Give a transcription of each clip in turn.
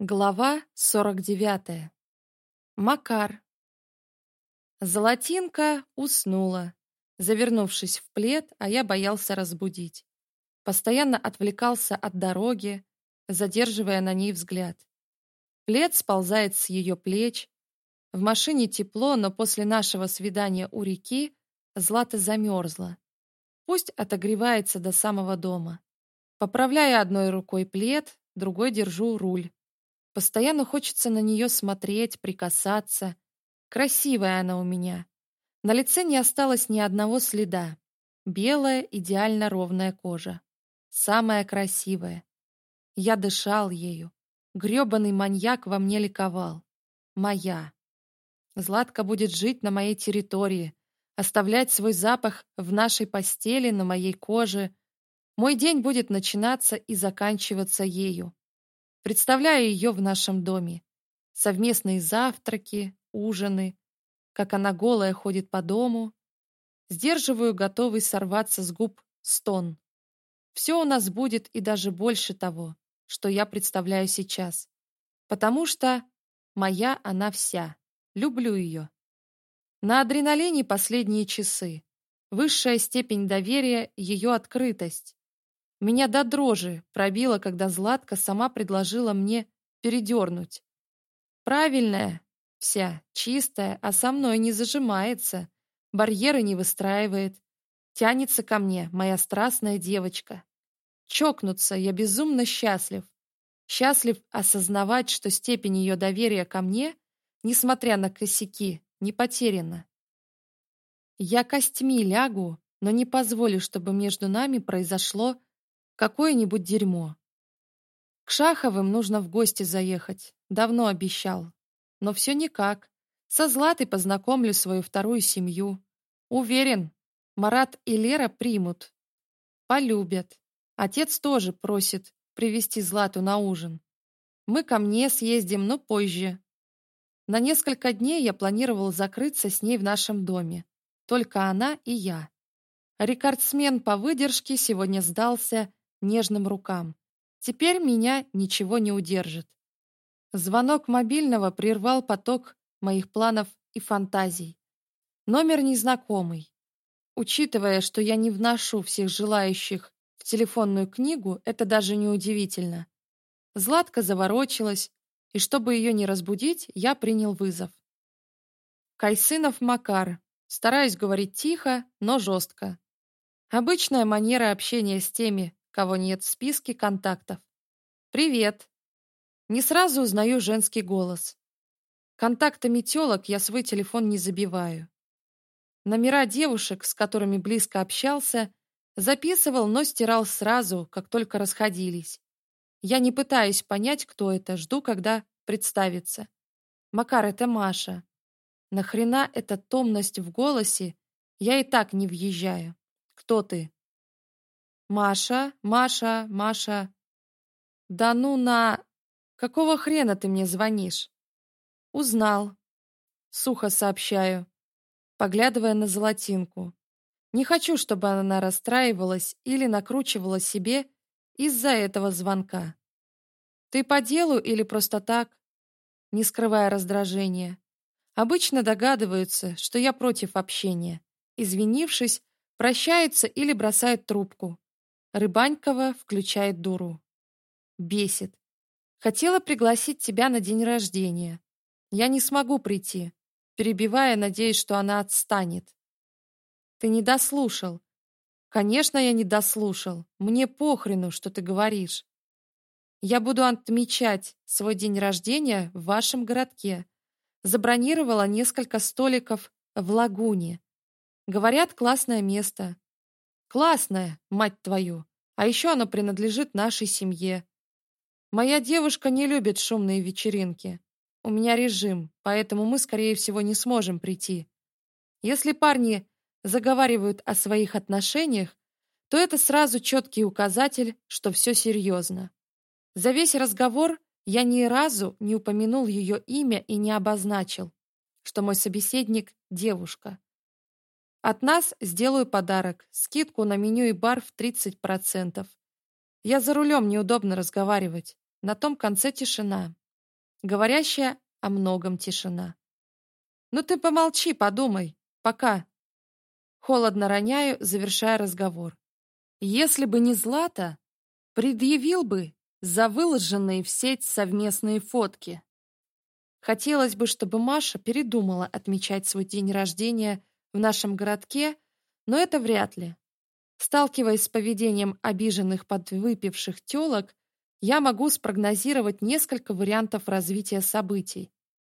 Глава 49. Макар. Золотинка уснула, завернувшись в плед, а я боялся разбудить. Постоянно отвлекался от дороги, задерживая на ней взгляд. Плед сползает с ее плеч. В машине тепло, но после нашего свидания у реки Злата замерзла. Пусть отогревается до самого дома. Поправляя одной рукой плед, другой держу руль Постоянно хочется на нее смотреть, прикасаться. Красивая она у меня. На лице не осталось ни одного следа. Белая, идеально ровная кожа. Самая красивая. Я дышал ею. Грёбаный маньяк во мне ликовал. Моя. Златка будет жить на моей территории, оставлять свой запах в нашей постели, на моей коже. Мой день будет начинаться и заканчиваться ею. Представляя ее в нашем доме. Совместные завтраки, ужины, как она голая ходит по дому. Сдерживаю готовый сорваться с губ стон. Все у нас будет и даже больше того, что я представляю сейчас. Потому что моя она вся. Люблю ее. На адреналине последние часы. Высшая степень доверия — ее открытость. Меня до дрожи пробило, когда Златка сама предложила мне передернуть. Правильная вся, чистая, а со мной не зажимается, барьеры не выстраивает. Тянется ко мне моя страстная девочка. Чокнуться я безумно счастлив. Счастлив осознавать, что степень ее доверия ко мне, несмотря на косяки, не потеряна. Я костьми лягу, но не позволю, чтобы между нами произошло Какое-нибудь дерьмо. К Шаховым нужно в гости заехать. Давно обещал. Но все никак. Со Златой познакомлю свою вторую семью. Уверен, Марат и Лера примут. Полюбят. Отец тоже просит привести Злату на ужин. Мы ко мне съездим, но позже. На несколько дней я планировал закрыться с ней в нашем доме. Только она и я. Рекордсмен по выдержке сегодня сдался нежным рукам. Теперь меня ничего не удержит. Звонок мобильного прервал поток моих планов и фантазий. Номер незнакомый. Учитывая, что я не вношу всех желающих в телефонную книгу, это даже не удивительно. Златка заворочилась, и чтобы ее не разбудить, я принял вызов. Кайсынов Макар. Стараюсь говорить тихо, но жестко. Обычная манера общения с теми, кого нет в списке контактов. «Привет!» Не сразу узнаю женский голос. Контактами телок я свой телефон не забиваю. Номера девушек, с которыми близко общался, записывал, но стирал сразу, как только расходились. Я не пытаюсь понять, кто это, жду, когда представится. «Макар, это Маша». Нахрена эта томность в голосе? Я и так не въезжаю. Кто ты? маша маша маша да ну на какого хрена ты мне звонишь узнал сухо сообщаю поглядывая на золотинку не хочу чтобы она расстраивалась или накручивала себе из-за этого звонка ты по делу или просто так не скрывая раздражения обычно догадываются, что я против общения. Извинившись, прощается или бросает трубку. Рыбанькова включает дуру. Бесит. Хотела пригласить тебя на день рождения. Я не смогу прийти, перебивая, надеясь, что она отстанет. Ты не дослушал. Конечно, я не дослушал. Мне похрену, что ты говоришь. Я буду отмечать свой день рождения в вашем городке. Забронировала несколько столиков в лагуне. Говорят, классное место. Классная, мать твою! А еще она принадлежит нашей семье. Моя девушка не любит шумные вечеринки. У меня режим, поэтому мы, скорее всего, не сможем прийти. Если парни заговаривают о своих отношениях, то это сразу четкий указатель, что все серьезно. За весь разговор я ни разу не упомянул ее имя и не обозначил, что мой собеседник — девушка. От нас сделаю подарок, скидку на меню и бар в 30%. Я за рулем, неудобно разговаривать. На том конце тишина. Говорящая о многом тишина. Ну ты помолчи, подумай. Пока. Холодно роняю, завершая разговор. Если бы не Злата, предъявил бы за выложенные в сеть совместные фотки. Хотелось бы, чтобы Маша передумала отмечать свой день рождения в нашем городке, но это вряд ли. Сталкиваясь с поведением обиженных подвыпивших телок, я могу спрогнозировать несколько вариантов развития событий,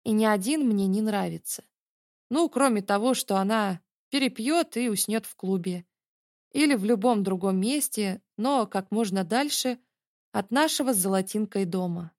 и ни один мне не нравится. Ну, кроме того, что она перепьет и уснет в клубе. Или в любом другом месте, но как можно дальше от нашего с золотинкой дома.